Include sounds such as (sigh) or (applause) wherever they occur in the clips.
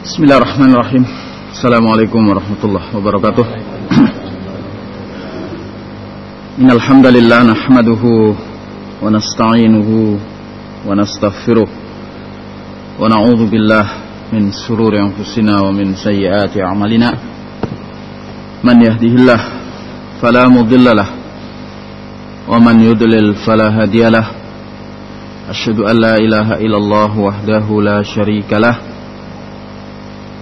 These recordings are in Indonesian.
Bismillahirrahmanirrahim. Assalamualaikum warahmatullahi wabarakatuh. (clears throat) Innal hamdalillah nahmaduhu wa nasta'inuhu wa nastaghfiruh wa na'udzu billah min shururi anfusina wa min sayyiati a'malina. Man yahdihillah fala mudilla lah wa man yudlil fala hadiyalah. Asyhadu an la ilaha illallah wahdahu la syarikalah.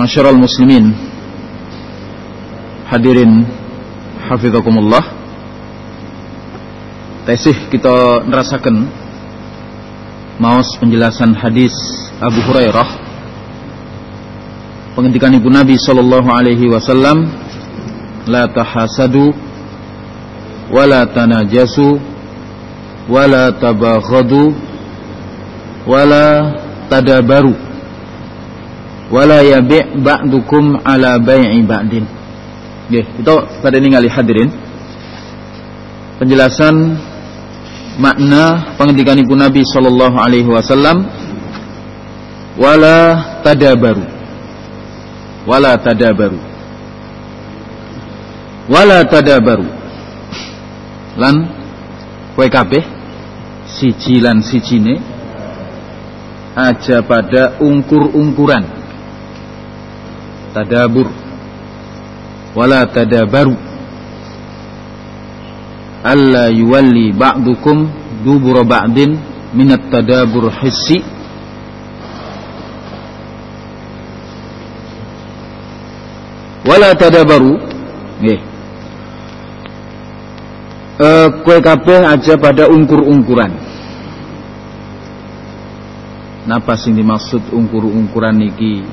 Masyarul muslimin. Hadirin Hafizakumullah. Tesih kita merasakan Maus penjelasan hadis Abu Hurairah. Penghentikan ibu Nabi Sallallahu alaihi wasallam La tahasadu Wala tanajasu Wala tabaghadu Wala tadabaru wala yabi' ba'dukum ala bai'i ba'din. Nggih, itu pada ningali hadirin. Penjelasan makna pengendikan ibu Nabi sallallahu alaihi wasallam wala tadabaru. Wala tadabaru. Wala tadabaru. Lan kowe kabeh lan sijine aja pada ungkur-ungkuran tadabur. Wala tadabaru. Alla yuwalli ba'dukum dubura ba'din minat tadabur hissi. Wala tadabaru. Nggih. E, kue kabeh aja pada ungkur-ungkuran. Napa sing dimaksud ungkur-ungkuran niki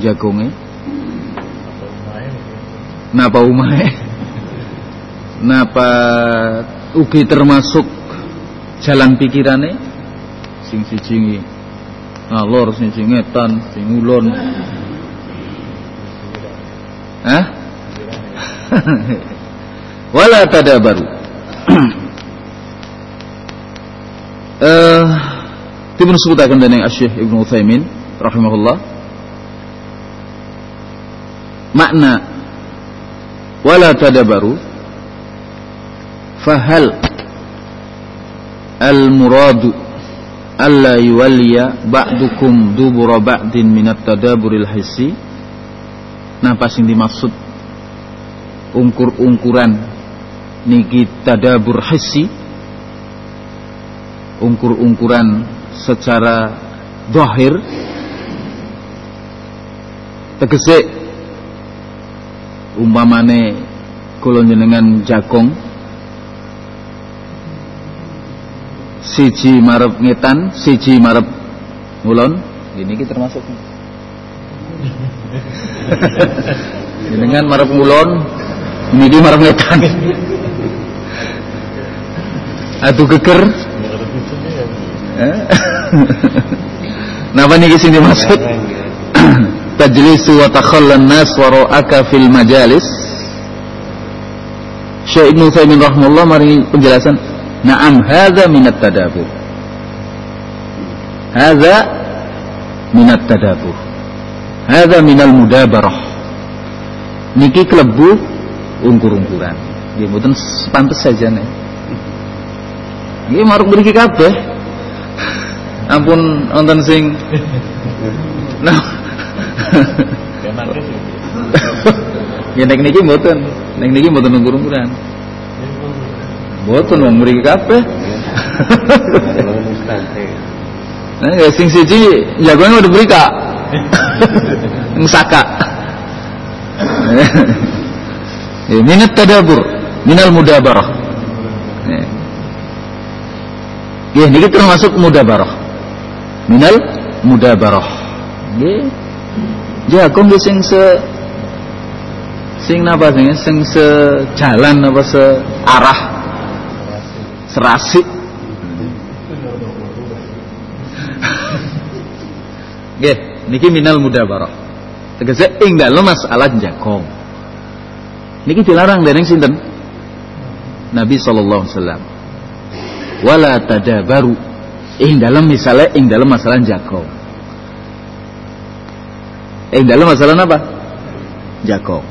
jagonge? Napa umahe napa ugi termasuk jalan pikirane? Sing siji ngalor sing ngetan sing ulun. Hah? (laughs) Wala tadabaru. Eh, uh, dipun sebutaken dening Asy-Syaikh Ibnu Utsaimin rahimahullah makna wala tadabaru fahal al muradu alla yuwalliya ba'dukum dubura ba'din minat tadaburil hissi. Napa sing dimaksud ungkur-ungkuran niki tadabur hissi ungkur-ungkuran secara zahir tegese umpamane kula jenengan jagong siji marep ngetan siji marep ngulon. Ini kita termasuk. (laughs) Jenengan marep ngulon ini marep ngetan. Adu geger. (laughs) Napa niki sing dimaksud? (clears throat) tajlisu wa takhallan nas wara'aka fil majalis. Syekh Ibnu Utsaimin rahimahullah mari penjelasan. Na'am hadza minat tadabur. Hadza minat tadabur. Hadza minal mudabarah. Niki klebu ungkur-ungkuran. Nggih mboten sepantes saja nih nggih maruk mriki kabeh. Ampun wonten sing. Nah ya nek niki mboten nek niki mboten ukur-ukuran mboten wong mriki kabeh Nah, ya sing siji jagoan udah beri kak, musaka. ya, minat tadabur, minal mudabarah. Ya, ini termasuk mudabarah. Minal mudabarah. Ya, jagung ya, sing se sing napa sing sing sejalan apa searah serasi (laughs) Nggih, niki minal mudabarah. Tegese ing dalem masalah jakong. Niki dilarang dening sinten? Nabi sallallahu alaihi wasallam. Wala tadabaru ing dalam misalnya ing dalam masalah jakong. Ing dalam masalah apa? Jakong.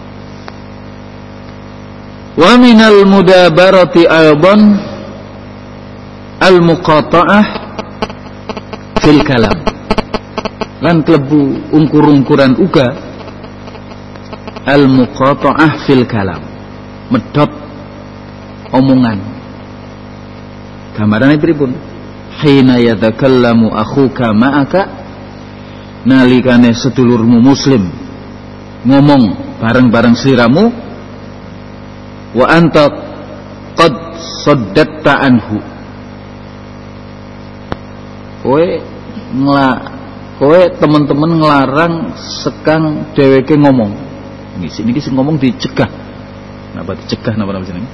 Wa minal mudabarati aydan al-muqata'ah fil kalam. Lan klebu ungkur-ungkuran uga al-muqata'ah fil kalam. Medhot omongan. Gambarane pripun? Hina yatakallamu akhuka ma'aka nalikane sedulurmu muslim. Ngomong bareng-bareng sliramu wa anta qad saddatta anhu. Kowe ngla kowe teman-teman ngelarang sekang dheweke ngomong. Ini sini sing ngomong dicegah. Napa dicegah napa napa jenenge?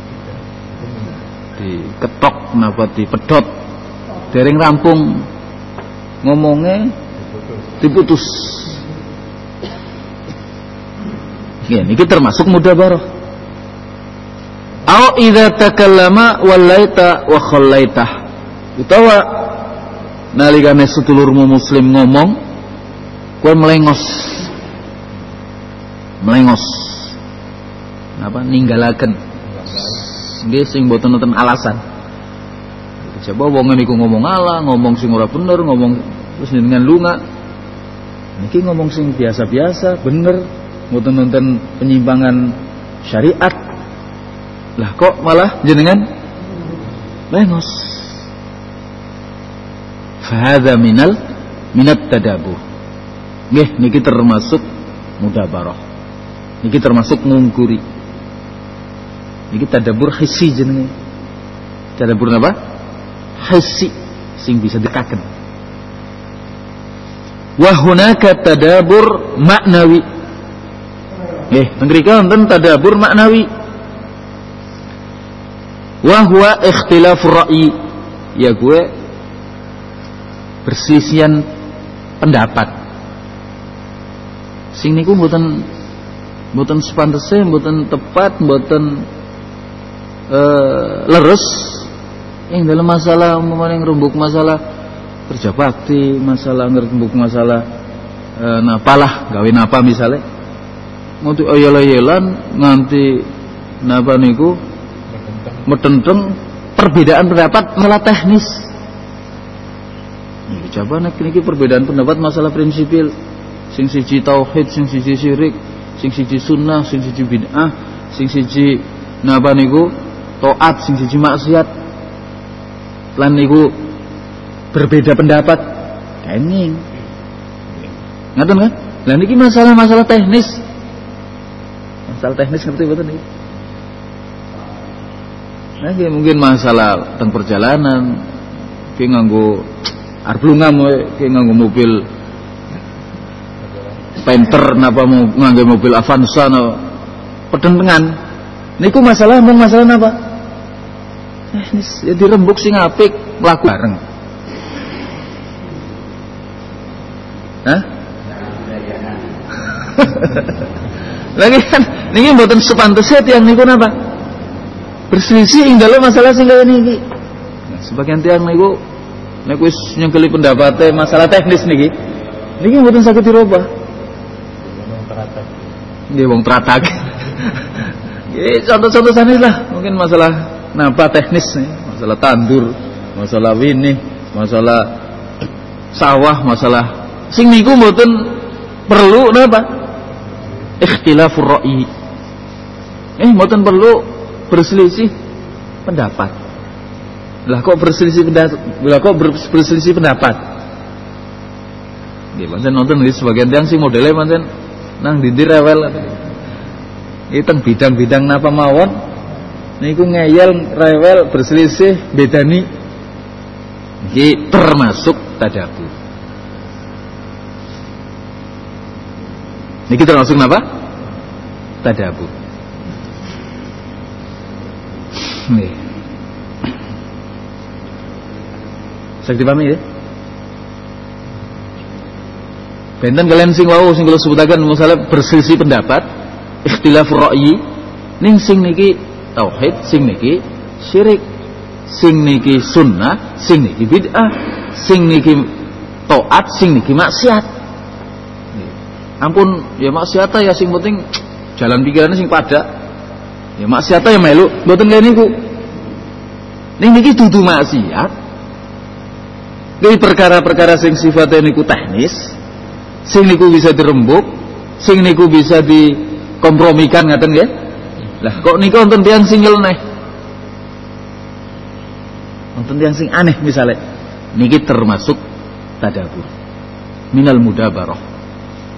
Diketok napa dipedot dereng rampung. Ngomongnya diputus ya ini termasuk mudabarah Au idza takallama wallaita wa khallaitah. Utawa nalikane sedulurmu muslim ngomong kowe melengos. Melengos. Apa ninggalaken. Nggih sing mboten nonton alasan. Coba wong niku ngomong ala, ngomong sing ora bener, ngomong terus dengan lunga. Niki ngomong sing biasa-biasa, bener, mboten nonton penyimpangan syariat lah kok malah jenengan lengos. Fahadha minal minat tadabur. Nggih niki termasuk mudabarah. Niki termasuk ngungkuri. Niki tadabur hissi jenenge. Tadabur apa? Hissi sing bisa dikaken. Wa hunaka tadabur maknawi. Nggih, tenggerika wonten tadabur maknawi wahwa ikhtilaf ra'i. Ya gue persisian pendapat. Sing niku mboten mboten sepantese mboten tepat mboten uh, leres. Yang dalam masalah umpamanya ngerumbuk masalah kerja bakti masalah ngerumbuk masalah uh, napalah gawe napa misalnya mau tuh ayel-ayelan nganti napa niku metenteng perbedaan pendapat malah teknis. Coba nek niki perbedaan pendapat masalah prinsipil. Sing siji tauhid, sing siji syirik, sing siji sunnah, sing siji bid'ah, sing siji napa niku taat, sing siji maksiat. Lan niku berbeda pendapat. Kenging. Ngaten kan? Lah niki masalah-masalah teknis. Masalah teknis ngerti betul nih. Nah, mungkin masalah tentang perjalanan, kayak nganggo arblungam, kayak nganggo mobil Panther, napa mau nganggo mobil Avanza, no, pedentengan. Niku masalah mau masalah napa? Eh, ya dirembuk sing apik, laku bareng. Hah? (laughs) Lagi kan niki mboten sepantesnya tiang niku napa? Berselisih ing dalam masalah sing kaya niki. Nah, sebagian tiang niku nek wis nyengkeli pendapatnya masalah teknis niki. Niki mboten saged dirubah. Nggih wong teratak. (laughs) Nggih contoh-contoh sanis lah, mungkin masalah napa teknis nih, masalah tandur, masalah wini, masalah sawah, masalah sing niku mboten perlu napa? ikhtilafur ra'i. Eh, mboten perlu berselisih pendapat. Lah kok berselisih pendapat? Lah kok berselisih pendapat? Nggih, pancen nonton di sebagian sih modelnya pancen nang dindir rewel. Iki teng bidang-bidang napa mawon niku ngeyel rewel berselisih bedani iki termasuk tadabur. Ini kita langsung apa? Tadabur. Nih. Saya dipahami ya? Benten kalian sing wau sing kula sebutaken masalah berselisih pendapat, ikhtilaf ra'yi, ning sing niki tauhid, sing niki syirik, sing niki sunnah, sing niki bid'ah, sing niki taat, sing niki maksiat ampun ya maksiata ya sing penting jalan pikirannya sing pada ya maksiata ya melu mboten kene niku. Ning niki dudu maksiat. Dari perkara-perkara sing sifatnya niku teknis sing niku bisa dirembuk sing niku bisa dikompromikan ngaten nggih? Lah kok niku wonten tiyang sing nyeleneh? Wonten tiyang sing aneh misalnya. Niki termasuk tadabur. Minal mudabarah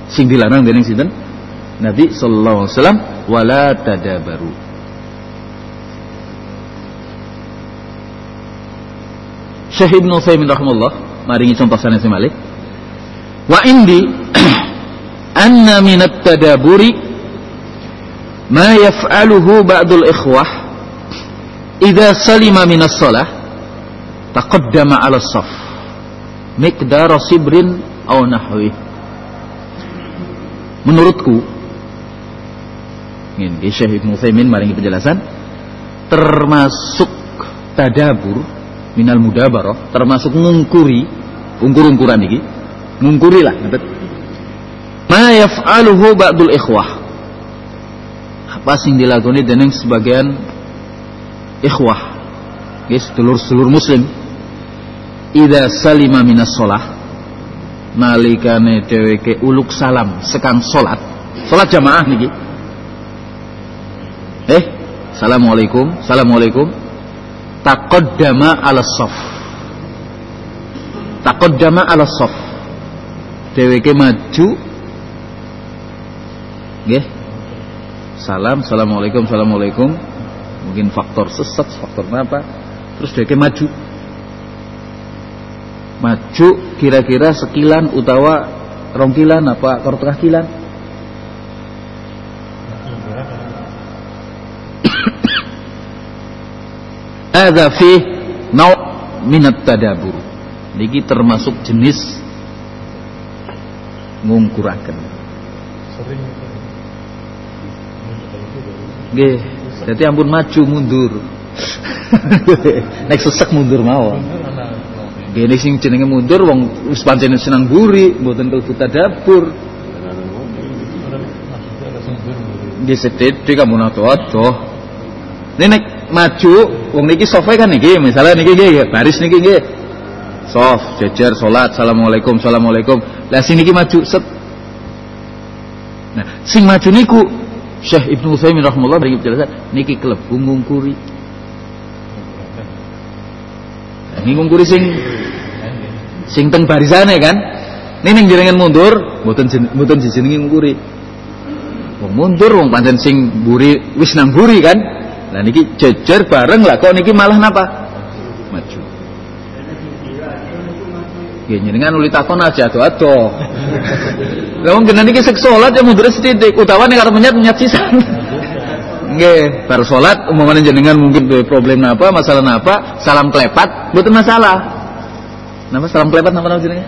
sing dilarang dening sinten? Nabi sallallahu alaihi wasallam wala tadabaru. Syekh Ibnu Utsaimin rahimahullah maringi contoh sanes Malik. Wa indi (clears throat) anna min at-tadaburi ma yaf'aluhu ba'dul ikhwah idza salima min as-salah taqaddama 'ala as-saf miqdar sibrin aw nahwihi menurutku ini Syekh Ibnu Utsaimin maringi penjelasan termasuk tadabur minal mudabarah termasuk ngungkuri ungkur-ungkuran iki ngungkuri lah ngerti ma yaf'aluhu ba'dul ikhwah. Apa sing dilakoni dening sebagian ikhwah? Guys dulur-dulur muslim. Idza salima minas shalah nalikane dheweke uluk salam sekang salat. Salat jamaah niki. Eh assalamualaikum assalamualaikum. Taqaddama ala shaf taqaddama ala shaf dheweke maju. Nggih. Salam assalamualaikum assalamualaikum. Mungkin faktor sesat faktor apa. Terus dheweke maju maju kira-kira sekilan utawa rongkilan apa kortengah kilan? (coughs) Ada fi nau' minat tadabur. Niki termasuk jenis ngungkuraken. Nggih jadi ampun maju mundur. (laughs) Nek sesek mundur mawon Gini sing jenenge mundur wong wis pancen senang buri, mboten kelebu tadabur. Nggih sedhedhe kamu nato-ato. Nek maju wong niki sofe kan niki, misalnya niki nggih baris niki nggih. Sof, jejer salat, assalamualaikum, assalamualaikum. Lah sing niki maju set. Nah, sing maju niku Syekh Ibnu Utsaimin rahimahullah bagi penjelasan niki klebu ngungkuri. Nah, ngungkuri sing sing teng barisane kan ning jenengan mundur mboten mboten dijenengi ngukuri wong mundur wong pancen sing buri wis nang buri kan lah niki jejer bareng lah kok niki malah napa maju Ya jenengan uli takon aja ado-ado. Lah wong kena niki sek salat ya mundur setitik utawa nek arep menyat menyat sisan. Nggih, bar salat umumane jenengan mungkin problem apa, masalah apa, salam klepat, mboten masalah. Nama salam klepat nama nama jenengan?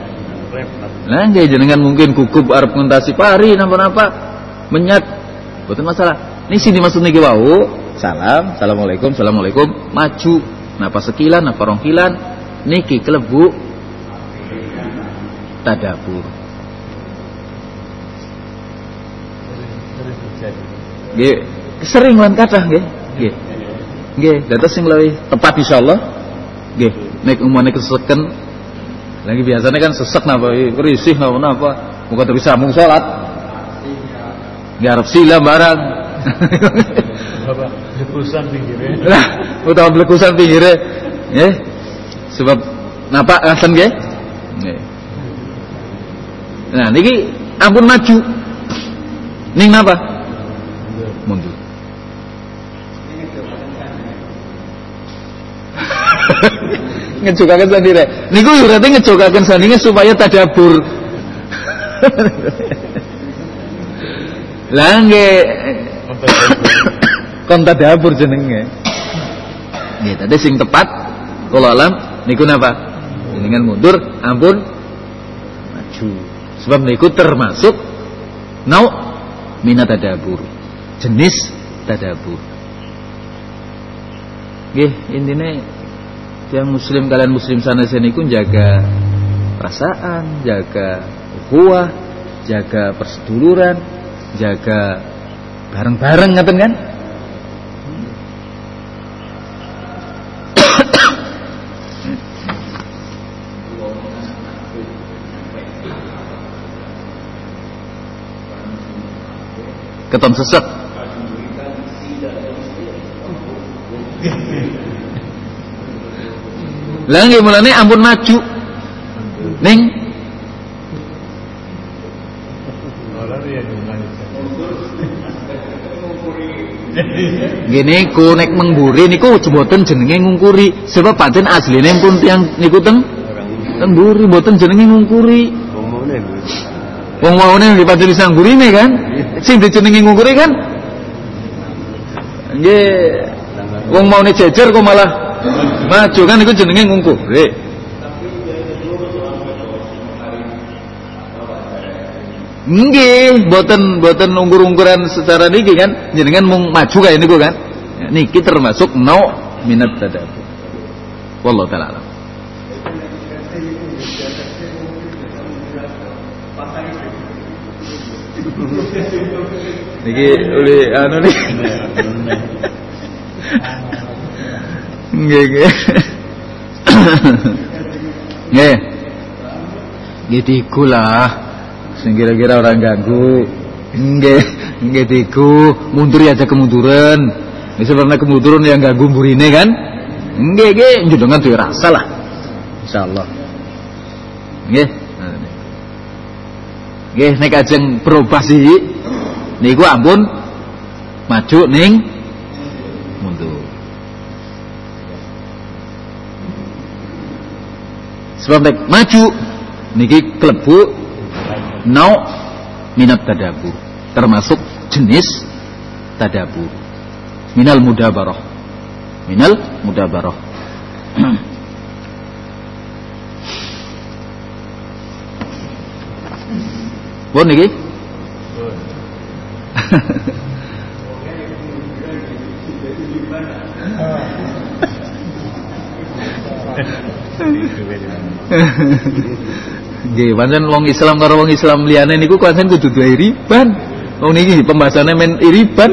Nah, nggih jenengan mungkin kukup arep ngentasi pari napa-napa. menyat. Betul masalah. Ini sini maksud niki wau. Salam assalamualaikum assalamualaikum. Maju. Napa sekilan napa rongkilan niki kelebu. Tadabur. Nggih, sering lan kathah nggih. Nggih. Nggih, dados sing luwih tepat insyaallah. Nggih, nek umane keseken lagi biasanya kan sesek napa risih napa napa muga terus sambung salat. Arep sila barang. Bapak, lekusan pinggirnya. Lah, utawa blekusan pinggire. Nggih. Sebab napa ngaten nggih? Nggih. Nah, niki ampun maju. Ning napa? Mundur. (laughs) ngejokaken sendiri. Niku berarti ngejokaken sandinge supaya tadabur. Lah nggih kon tadabur jenenge. Nggih, tadi sing tepat kula alam niku napa? Jenengan mundur, ampun maju. Sebab niku termasuk nau minat tadabur. Jenis tadabur. Nggih, intine yang muslim kalian muslim sana sini pun jaga perasaan, jaga ukhuwah, jaga perseduluran, jaga bareng-bareng ngaten kan? Keton sesek. Lah nggih mulane ampun maju. Gimana? Gini ku nek mengguri niku mboten jenenge ngungkuri. Sebab pancen asline pun tiyang niku teng? Teng mboten jenenge ngungkuri. Wong waune di pancen isang gurine kan? Sing dijenengi ngungkuri kan? Nggih. Wong maune jejer kok malah maju kan niku jenenge ngungkuri Nggih, boten boten ungkur-ungkuran secara niki kan, jenengan mung maju kayak niku kan. Niki termasuk nau minat tadabbur. Wallahu taala alam. Niki oleh anu nih. (laughs) Nggih, nggih. Nggih. Nggih lah. Sing kira-kira orang ganggu. Nggih, nggih diku, mundur aja kemunduran. Wis pernah kemunduran yang ganggu burine kan? Nggih, nggih, njenengan duwe rasa lah. Insyaallah. Nggih. Nggih, nek ajeng berubah sih niku ampun maju ning mundur. Sebab nek maju niki klebu nau minat tadabur termasuk jenis tadabur minal mudabarah minal mudabarah Pun niki Nggih, pancen wong Islam karo wong Islam liyane niku pancen kudu duwe iriban. Wong niki pembahasannya men iriban.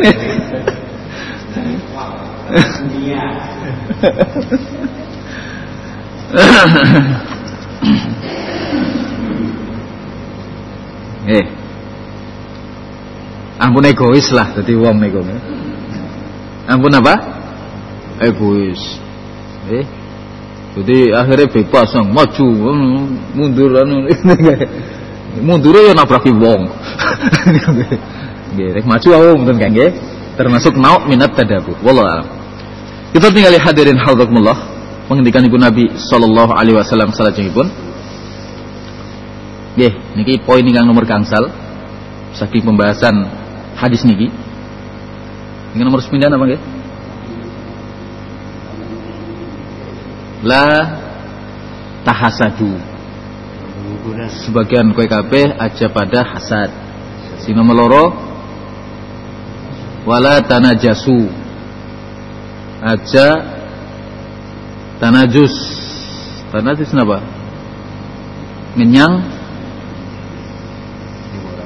Eh. Ampun egois lah dadi wong niku. Ampun apa? Egois. Eh. Jadi akhirnya bebas yang maju mundur anu (laughs) mundur ya nabraki wong. (laughs) Nggih, maju aku mboten kan. Termasuk nau minat tadabbur. Wallahu a'lam. Kita tinggal hadirin hadrakumullah mengendikan ibu Nabi sallallahu alaihi wasallam salajengipun. Nggih, niki poin ingkang nomor gangsal saking pembahasan hadis niki. Ini nomor 9 apa nggih? La tahasadu. Sebagian kue kabeh aja pada hasad. Sing nomor loro wala tanajasu. Aja tanajus. Tanajus napa? Ngenyang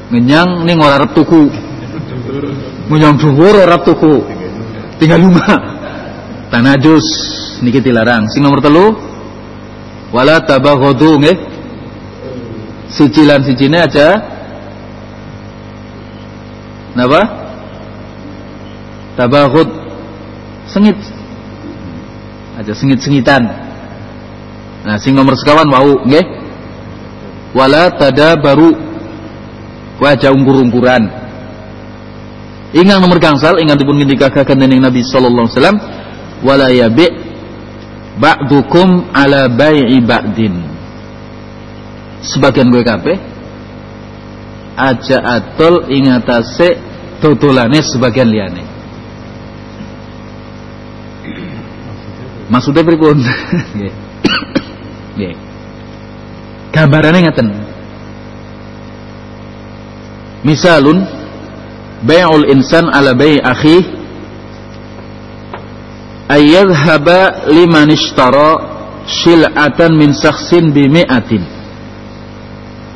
ngenyang ning ora arep tuku ngenyang dhuwur ora tuku tinggal lima tanajus niki dilarang. Sing nomor telu wala tabaghadu nggih. Sicilan sicine aja. Napa? Tabaghud. Sengit. Aja sengit-sengitan. Nah sing nomor sekawan wau nggih. Wala tadabaru. Wajah ungkur-ungkuran. Ingat nomor gangsal ingat dipun ngendikaken dening Nabi sallallahu alaihi wasallam wala yabi ba'dukum ala bai'i ba'din. Sebagian gue kabeh aja atol ingatase dodolane sebagian liyane. Maksudnya pripun? Nggih. Gambarane ngaten. Misalun bai'ul insan ala bai' akhi ayyadhhaba liman ishtara shil'atan min shakhsin bi mi'atin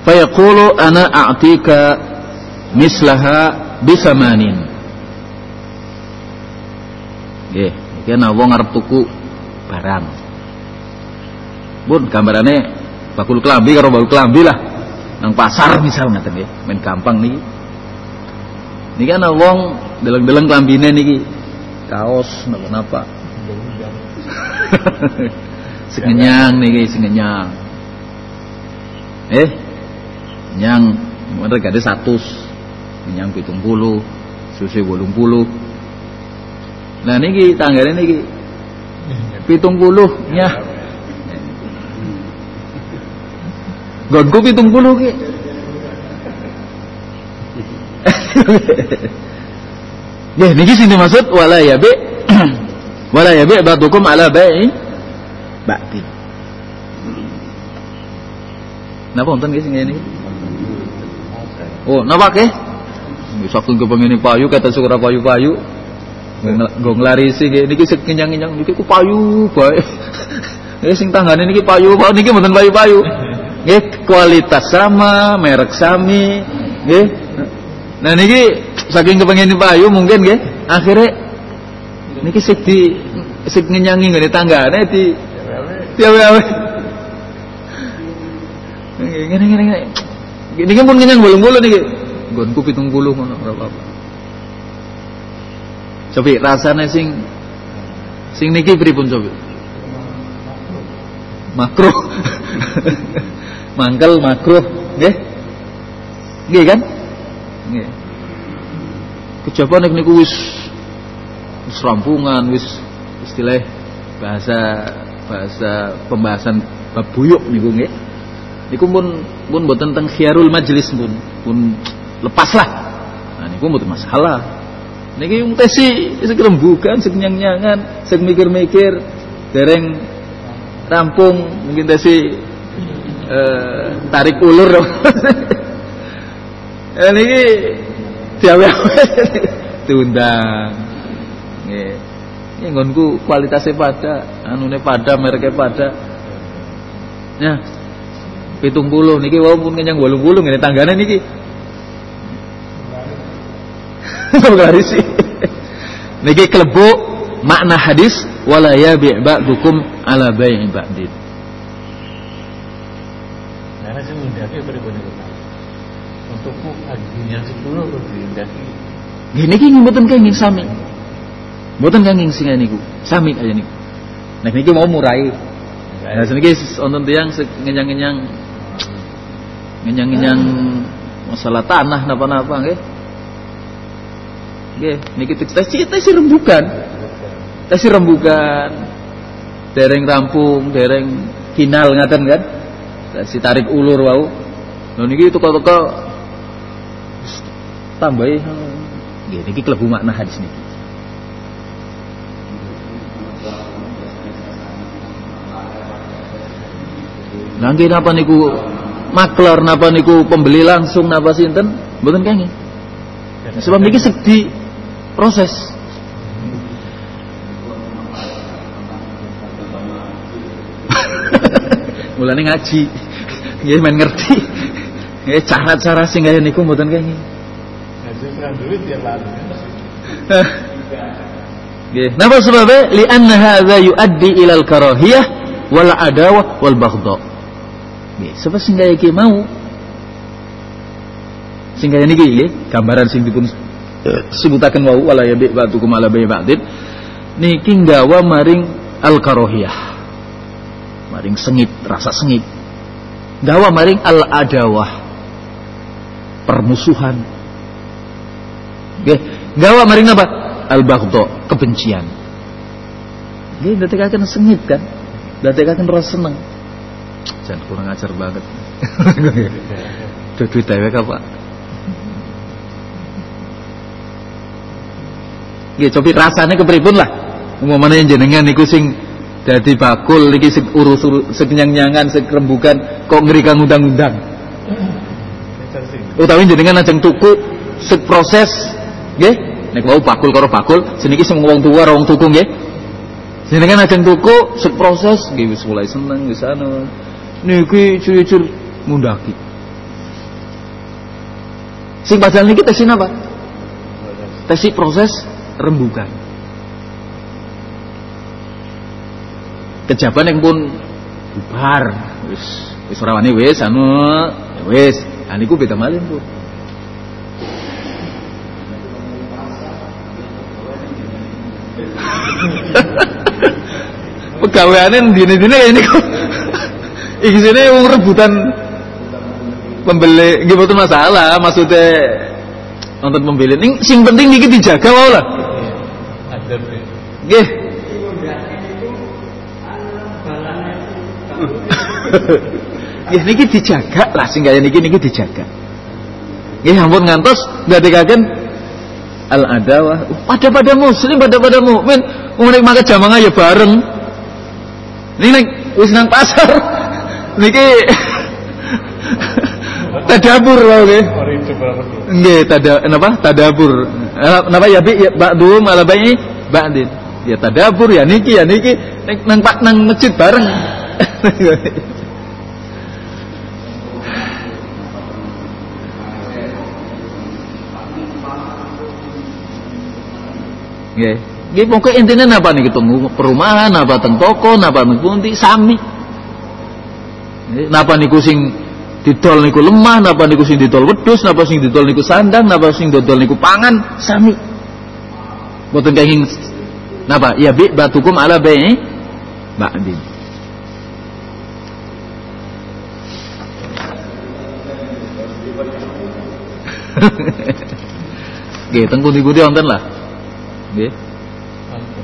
fayaqulu ana a'tika mislaha bisamanin nggih iki ana wong arep tuku barang. Bun gambarane bakul kelambi karo bakul kelambi lah. Nang pasar misal ngaten nggih main gampang niki. Niki ana wong deleng-deleng klambine niki. Kaos napa-napa (laughs) sengenyang niki sengenyang eh nyang bener gade 100 nyang 70 susu 80 nah niki tanggane niki. 70 nyah Gonku 70 ki. (laughs) Nggih niki sing dimaksud wala yabi (clears throat) wala yabi ba'dukum ala bai'i ba'di. Napa wonten sing ngene iki? Oh, napa ke? Saking kepengin payu kata syukur payu-payu. Nggo nglarisi nggih niki sekenyang-kenyang niki ku payu bae. (laughs) Nggih sing tanggane niki payu, kok niki mboten payu-payu. Nggih kualitas sama, merek sami, nggih. Nah niki saking kepengin payu mungkin nggih akhirnya niki sik di sik ngenyangi ngene tanggane di diawe-awe. Ngene ngene ngene. Niki pun kenyang bolong-bolong niki. Nggonku 70 ngono ora apa-apa. Cobi rasane sing sing niki pripun cobi? Makruh. (laughs) Mangkel makruh, nggih. Nggih kan? Nggih. Kejaba nek niku wis wis rampungan, wis istilah bahasa bahasa pembahasan bab buyuk niku nggih. Niku pun pun mboten tentang khiyarul majlis pun pun lepas lah. Nah niku mboten masalah. Niki wong tesi sing rembugan, sing nyang-nyangan, sing mikir-mikir, dereng rampung mungkin tesi eh, tarik ulur. (laughs) eh, niki diawe-awe diundang. Nggih. Ini nggonku kualitasnya pada, anune pada, mereknya pada. Ya. Pitung puluh niki wau pun kenyang bolong puluh ini tanggane niki. Garisi. (laughs) niki klebu makna hadis wala yabi' ba'dukum ala bai'i ba'din. Sih mendaki berikut itu Untukku aginya sepuluh kok diindaki. Nggih niki mboten kenging sami. Mboten kenging sing niku. Sami aja niku. Nek niki mau murai. Nah seniki wonten tiyang ngenyang-ngenyang ngenyang-ngenyang masalah tanah napa-napa nggih. Nggih, niki tes tes rembukan. Tes rembukan. Dereng rampung, dereng final ngaten kan. Si tarik ulur wau. Lho niki teko-teko tambahi nggih niki klebu makna hadis niki. Nanti napa niku makler napa niku pembeli langsung napa sinten mboten kangen. Sebab niki sedi proses. (laughs) Mulane ngaji. Nggih men ngerti. Nggih cara-cara sing kaya niku mboten ya lalu. Nggih. Napa sebabnya? Li'anna hadza yuaddi ilal karahiyah wal adawah wal baghdha. Sebab sing kaya iki mau sing kaya niki nggih, gambaran sing dipun sebutaken wau wala yabi ba'dukum ala bai ba'din niki nggawa maring al karahiyah. Maring sengit, rasa sengit. Gawa maring al adawah. Permusuhan. Gawa maring apa? Al baghdha, kebencian. Nggih, datekaken sengit kan. Datekaken rasa seneng. Jangan kurang ajar banget. Duit dewek apa? Nggih, cobi rasane kepripun lah. Umumane jenengan niku sing dadi bakul niki sing urus-urus sekenyang-nyangan sekrembukan kok ngerikan undang-undang. Pinter sih. Utawi jenengan ajeng tuku sek proses nggih nek wau bakul karo bakul seniki sing wong tuwa karo wong tuku nggih. Jenengan ajeng tuku sek proses nggih wis mulai seneng wis anu. Niki curi-curi mundaki. Sing padahal niki tesin apa? Tesi proses rembukan. Kejaban yang pun bubar wis wis ora wani wis anu ya wis ah niku beda malih pun (laughs) pegaweane dine-dine ini kok iki sini wong rebutan pembeli nggih mboten masalah. Maksudnya nonton pembeli. Ning sing penting niki dijaga wae lah. Deh. nggih. Ya niki dijaga lah. Sing kaya niki niki dijaga. Nggih ampun ngantos ndadekaken al adawah pada pada muslim pada pada mukmin. Wong nek makan jamaah ya bareng. Ini nek wis nang pasar niki tadabur wae nggih. Nggih, tada napa? Tadabur. Napa ya bi ba'dum ala bai ba'din. Ya tadabur ya niki ya niki nang pak nang masjid bareng. Nggih. Nggih pokoke intine napa niki tunggu perumahan apa teng toko napa teng pundi sami. Napa niku sing didol niku lemah, napa niku sing didol wedhus, napa sing didol niku sandang, napa sing didol niku pangan, sami. Boten kenging napa? Ya bi batukum ala bai ba'din. Nggih, (laughs) teng pundi-pundi wonten lah. Nggih.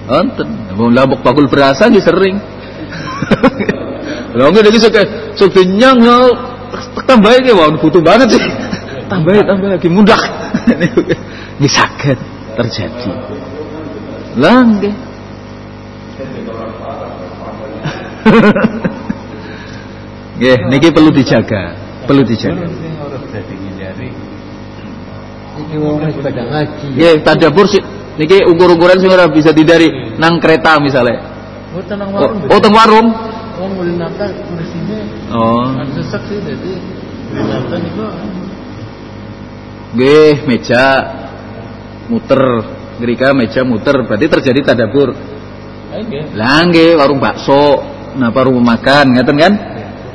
Wonten. Wong labok bakul berasa nggih sering. (laughs) Lha nggih iki sok kenyang ya tambah iki wah butuh banget sih. Tambah tambah lagi mudah. (laughs) Nggih saged terjadi. Lah nggih. (laughs) Nggih, niki perlu dijaga, perlu dijaga. Orang wong wis pada ngaji. Nggih, tadabur sih niki ukur-ukuran sing ora bisa didari nang kereta misalnya. Oh tenang Oh, warung. oh teng warung. Oh mulai nafkah kursinya. Oh. Kan sesek sih jadi. Nafkah itu. Nggih, meja muter. Gerika meja muter, berarti terjadi tadabur. Lah nggih, warung bakso, napa rumah makan, ngeten kan?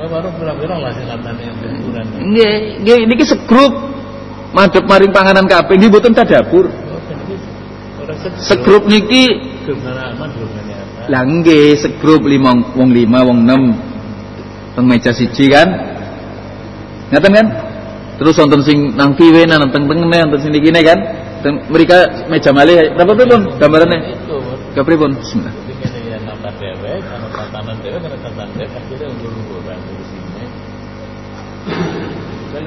Oh warung berapa lah sing yang ukuran. Nggih, nggih niki segrup madhep maring panganan kabeh nggih mboten tadabur. Oh. Segrup niki lah nggih segrup lima wong lima wong enam teng meja siji kan. Ngeten kan? Terus wonten sing nang kiwe nang teng tengene wonten sing niki kan. Teng mereka meja malih berapa pripun gambarannya? Itu. Kepripun? Bismillah. Ya. Kan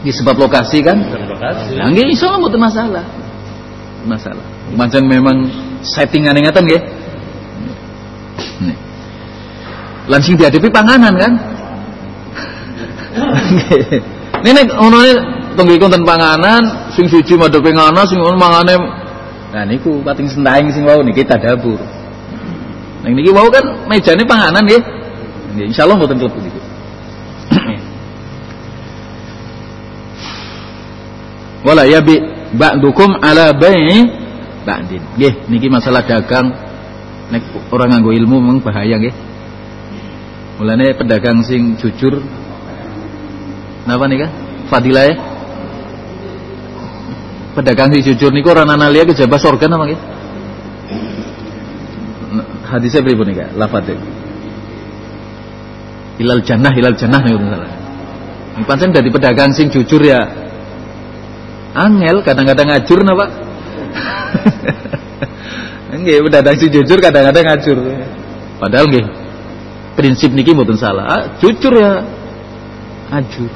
Di sebab lokasi kan? Lah nggih iso mboten masalah. Masalah. Pancen memang settingan ngeten nggih. Nih. Lan sing dihadapi panganan kan? (laughs) Ini nek ono tunggu konten panganan, sing siji madhepe ngono, sing ono mangane Nah niku pating sentaing sing wau niki tadabur. Nang niki wau kan mejane panganan nggih. Nggih insyaallah mboten klebu niku. (clears throat) Wala yabi ba'dukum ala bai'i ba'din. Nggih niki masalah dagang nek orang nganggo ilmu memang bahaya. Mulane pedagang sing jujur napa nika? Fadilah ya? Pedagang sing jujur niku ora ana liya kejaba surga napa nggih? Hadisnya pripun nika? Lafate. Hilal jannah, hilal jannah niku salah. Pancen dari pedagang sing jujur ya. Angel kadang-kadang ngajur napa? (laughs) Nggih, pedagang sing jujur kadang-kadang ngajur. Padahal nggih prinsip niki mboten salah. Ah, jujur ya ajur.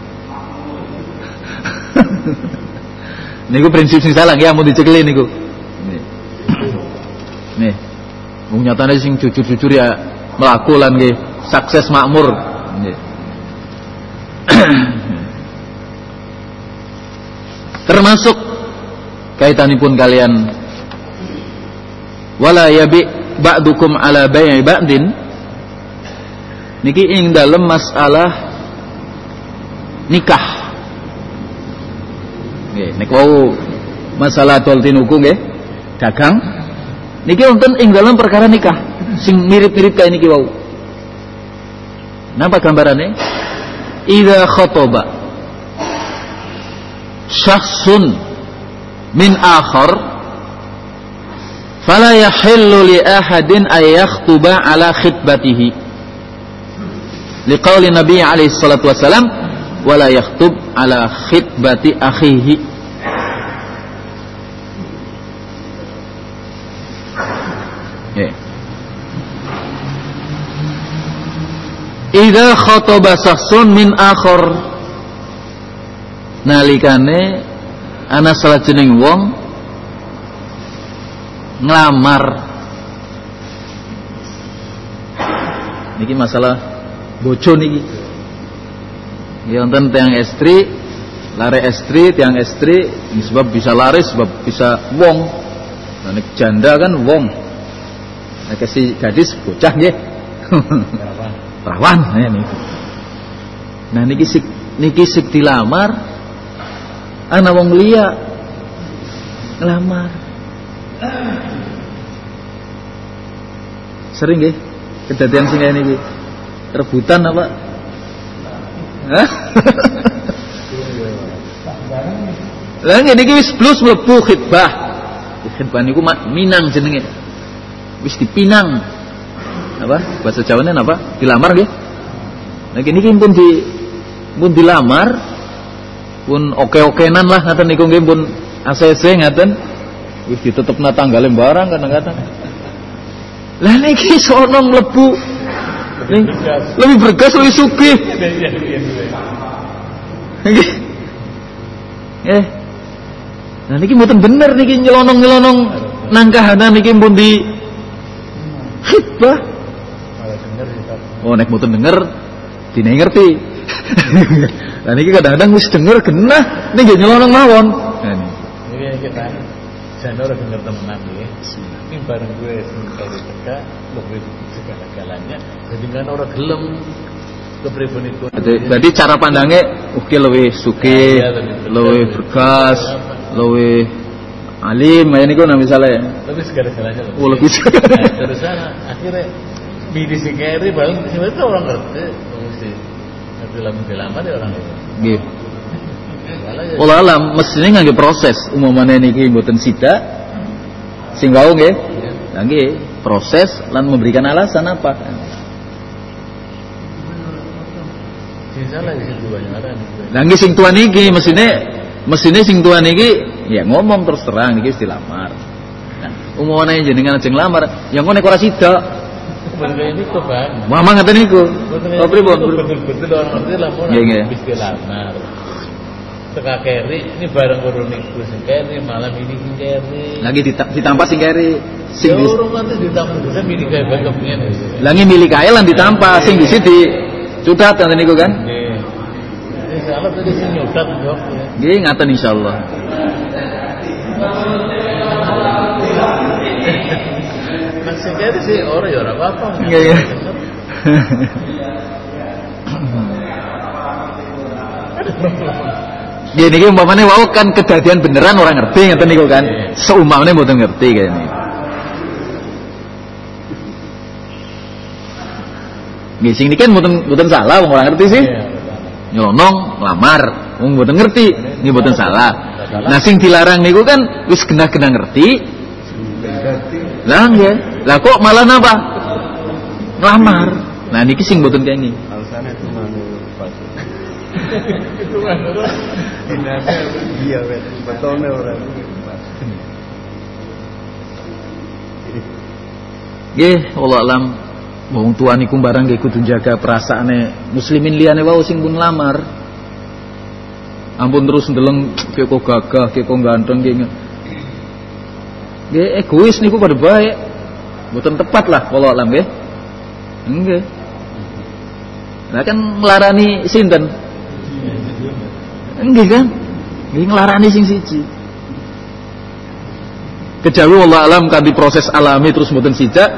(laughs) niku prinsip sing salah nggih amun dicekeli niku. Nih. Nih. Wong nyatane sing jujur-jujur ya mlaku lan nggih sukses makmur. Nggih. (clears throat) Termasuk kaitanipun kalian wala yabi ba'dukum ala bai'i ba'din niki ing dalem masalah nikah. Nggih nek wau masalah tol tinuku nggih dagang. Niki wonten ing dalem perkara nikah sing mirip-mirip kayak niki wau. Napa gambarannya idza khatoba syakhsun min akhar fala yahillu li ahadin ay yakhtuba ala khitbatihi liqauli nabi alaihi salatu wasalam wala yakhtub ala khitbati akhihi. Yeah. Idza khataba sahsun min akhar. Nalikane ana salajenging wong nglamar. Niki masalah bojo niki ya wonten tiang estri lare estri tiang estri sebab bisa lari sebab bisa wong. Nah, janda kan wong. Nek si gadis bocah nggih. (laughs) Perawan nah niki nah niki sik niki sik dilamar. Ana wong liya. Ngelamar sering nggih. Kedadian sing ngene iki rebutan apa? Lah ngene iki wis blus mlebu khitbah. Khitbah niku minang jenenge. Wis dipinang. Apa? Bahasa Jawane apa? Dilamar nggih. Nah kene iki pun di pun dilamar pun oke-okenan lah ngaten niku nggih pun ACC ngaten. Wis ditetepna tanggale barang kadang-kadang. Lah niki sono mlebu lebih bergas lebih sugih. Eh. Nah niki mboten bener niki nyelonong-nyelonong nangkahana niki pun di khitbah. Oh nek mboten denger dine ngerti. (laughs) Lah niki kadang-kadang wis denger genah ning nyelonong mawon. Nah niki. Kita jan ora denger temenan nggih. Ini bareng gue sing teka lebih segala-galanya jadi kan orang gelem kepribadian itu. Jadi cara pandangnya oke lebih suki, lebih bergas, lebih alim, ya ini kan misalnya. Lebih segala-galanya. Oh lebih segala. Nah, terus akhirnya bini si Keri paling sebenarnya orang ngerti, mesti ngerti lamun dilamar ya orang itu. Gitu. Olah alam mestinya nggak proses umumnya niki mboten sida sing wau nggih. Nggih, proses lan memberikan alasan apa? Lah nggih sing tuan iki mesine mesine sing tuan iki ya ngomong terus terang iki wis dilamar. Nah, umumane jenengan ajeng lamar, ya ngono ora sida. Bener niku, Bang. Mama ngaten niku. Oh pripun? Betul-betul orang ngerti lamun Nggih, nggih. wis dilamar. Teka keri, ini bareng urun niku sing keri, malam ini sing keri. Lagi ditampa sing keri sing Ya di urung nanti ditamu bisa milih bangkepnya nih. Lagi milik kae lan ditampa sing di di cudat ngaten niku kan. Nggih. Insyaallah tadi sing nyudat ya. Nggih ngaten insyaallah. sing kene sih ora ya ora apa-apa. Nggih, nggih. (laughs) (laughs) Gini iki umpamane wau kan kedadian beneran orang ngerti ngeten niku kan. Seumpamane mboten ngerti kayaknya. Nggih sing niki kan mboten mboten salah wong ora ngerti sih. Nyelonong, lamar, wong mboten ngerti, ini mboten salah. Nah sing dilarang niku kan wis genah-genah ngerti. Lah nggih. Lah kok malah napa? Ngelamar. Nah niki sing mboten kene. Ora. Iya, wet. Betulnya orang. Nggih, Allah alam. Wong tua niku barang nggih kudu jaga perasaane muslimin liyane wau sing pun lamar. Ampun terus ndeleng kek kok gagah, kek kok ganteng nggih. Nggih egois niku pada baik. Mboten tepat lah Allah alam nggih. Nggih. Nah kan nglarani sinten? Nggih kan? Nggih nglarani sing siji. Kejawi Allah alam kan di proses alami terus mboten sijak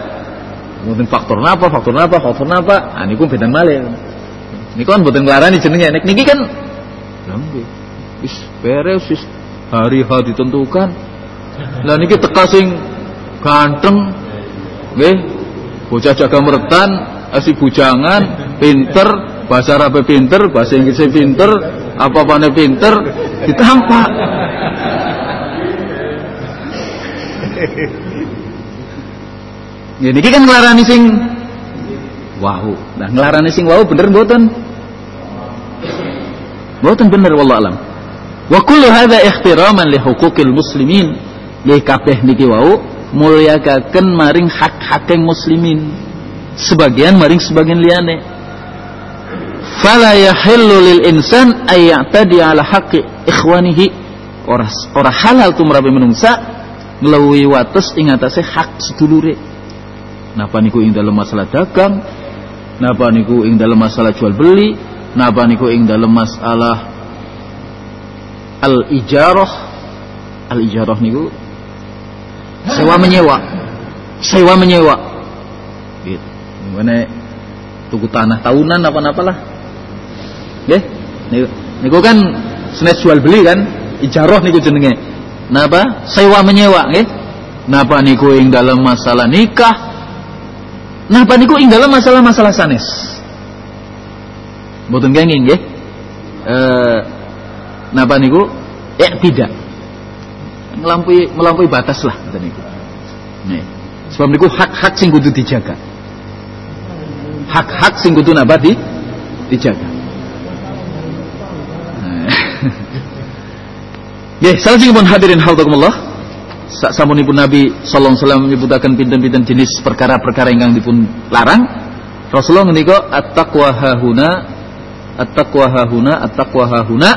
mboten faktor napa, faktor napa, faktor napa. Ah niku beda malih. Niku kan mboten nglarani jenenge. Nek niki kan nggih. Wis beres wis hari H ditentukan. Lah niki teka sing ganteng nggih. Bocah jaga meretan, asih bujangan, pinter, bahasa Arab pinter, bahasa Inggris pinter, apa-apane pinter, ditampak. Niki kan nglarani sing wau. Nah nglarani sing wau bener mboten? Mboten bener wallah alam. Wa kullu hadza ihtiraman li huquqil muslimin. Nggih kabeh niki wau mulyakaken maring hak-hak muslimin. Sebagian maring sebagian liyane. Fala yahillu lil insan ay ya'tadi ala haqqi ikhwanihi. Ora ora halal tumrape menungsa nglewi wates ing atase hak sedulure. Napa niku ing dalam masalah dagang, napa niku ing dalam masalah jual beli, napa niku ing dalam masalah al ijarah. Al ijarah niku sewa menyewa. Sewa menyewa. Gitu. Gimana tuku tanah tahunan apa-apa lah. Nggih? Niku, niku kan senes jual beli kan, ijarah niku jenenge. Napa? Sewa menyewa nggih. Napa niku ing dalam masalah nikah, Napa niku ing dalam masalah-masalah sanes. Mboten kenging nggih. Eh napa niku? Eh tidak. Melampaui melampaui batas lah ngoten niku. Nih. Sebab niku hak-hak sing kudu dijaga. Hak-hak sing kudu napa di dijaga. (laughs) Nggih, salajengipun hadirin haudzakumullah sak samunipun Nabi sallallahu alaihi wasallam menyebutaken pinten-pinten jenis perkara-perkara ingkang dipun larang. Rasulullah ngendika at-taqwa hahuna at-taqwa hahuna at-taqwa hahuna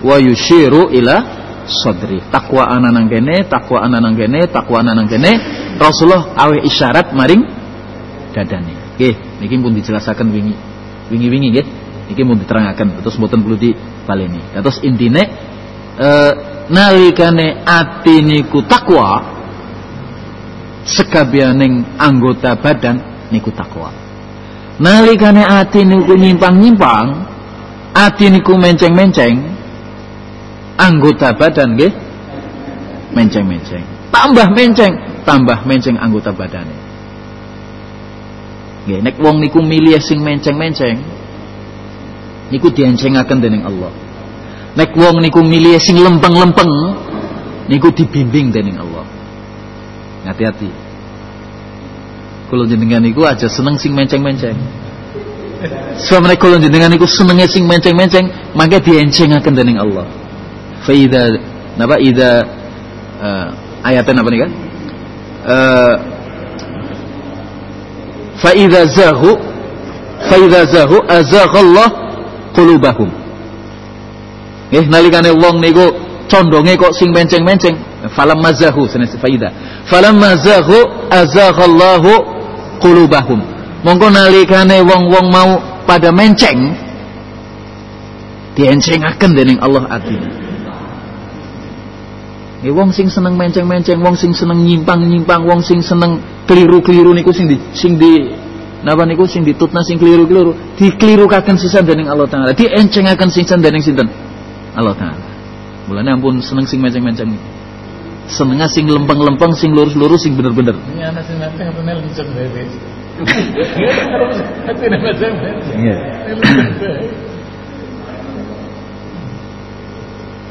wa yushiru ila sadri. Takwa ana nang kene takwa ana nang kene takwa ana nang kene. Rasulullah awe isyarat maring dadane. Nggih niki pun dijelasaken wingi wingi-wingi nggih. Niki pun diterangaken. Terus mboten perlu dibaleni terus intine eh, nalikane ati niku takwa sekabianing anggota badan niku takwa. Nalikane ati niku nyimpang-nyimpang ati niku menceng-menceng anggota badan nggih menceng-menceng. Tambah menceng tambah menceng anggota badane. Nggih nek wong niku milih sing menceng-menceng niku diencengaken dening Allah Nek wong niku milih sing lempeng-lempeng niku dibimbing dening Allah. Hati-hati. Kalau jenengan niku aja seneng sing menceng-menceng. Sebab nek kalau jenengan niku senenge sing menceng-menceng, maka diencengaken dening Allah. Fa idza napa idza uh, ayatnya apa nih kan? Uh, fa idza zahu fa idza zahu azaghallah qulubahum Nggih nalikane wong niku condonge kok sing menceng-menceng, falam mazahu senes faida. Falam mazahu azaghallahu qulubahum. Monggo nalikane wong-wong mau pada menceng diencengaken dening Allah atine. Nggih wong sing seneng menceng-menceng, wong sing seneng nyimpang-nyimpang, wong sing seneng keliru-keliru niku sing di sing di napa niku sing ditutna sing keliru-keliru, dikelirukaken sisan dening Allah taala, diencengaken sisan dening sinten? Allah taala. Mulane ampun seneng sing menceng-menceng. Senengnya sing lempeng-lempeng, sing lurus-lurus, sing bener-bener. Sing. (laughs) Iya. Lenceng bae.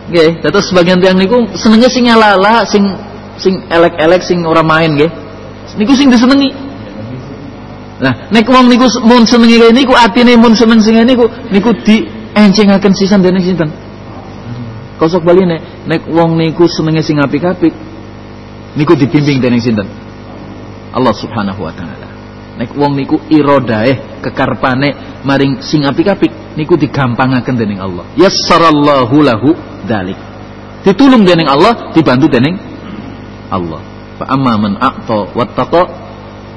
Nggih, dados sebagian tiang niku senenge sing ala-ala, sing sing elek-elek, sing ora main nggih. Niku sing disenengi. Nah, nek wong niku mun senengi kaya niku atine mun seneng sing niku niku diencengaken sisan dening sinten? Kosok baline nek wong niku senenge sing apik-apik niku dibimbing dening sinten? Allah Subhanahu wa taala. Nek wong niku irodae kekarpane maring sing apik-apik niku digampangaken dening Allah. Yassarallahu lahu dalik. Ditulung dening Allah, dibantu dening Allah. Fa amma man a'ta wattaqa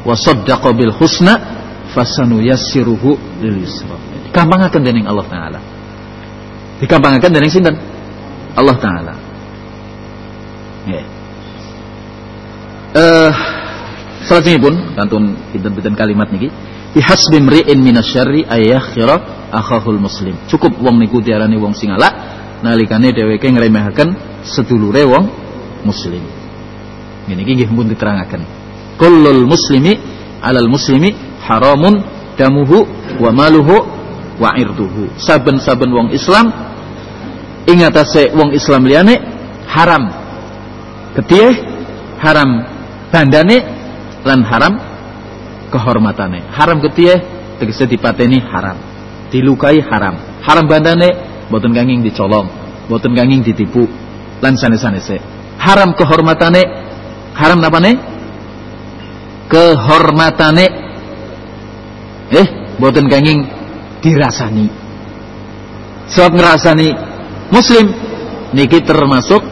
wa saddaqa bil husna fasanuyassiruhu lil yusra. Digampangaken dening Allah taala. Digampangaken dening sinten? Allah taala. Nggih. Eh Salajengipun kantun pinten-pinten kalimat niki bihasbi mri'in minasyarri ayakhira akhahul muslim. Cukup wong niku diarani wong sing ala nalikane dheweke ngremehaken sedulure wong muslim. Ngene iki nggih pun diterangaken. Kullul muslimi alal muslimi haramun damuhu wa maluhu wa irduhu. Saben-saben wong Islam ing atase wong Islam liyane haram. Ketih haram bandane lan haram kehormatane. Haram ketih tegese dipateni haram. Dilukai haram. Haram bandane boten ganging dicolong, boten ganging ditipu lan sanes-sanese. Haram kehormatane, haram napane? Kehormatane eh boten ganging dirasani. Sebab ngerasani muslim niki termasuk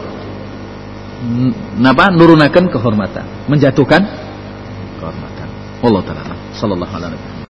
napa nurunaken kehormatan, menjatuhkan kehormatan. Allah taala sallallahu alaihi.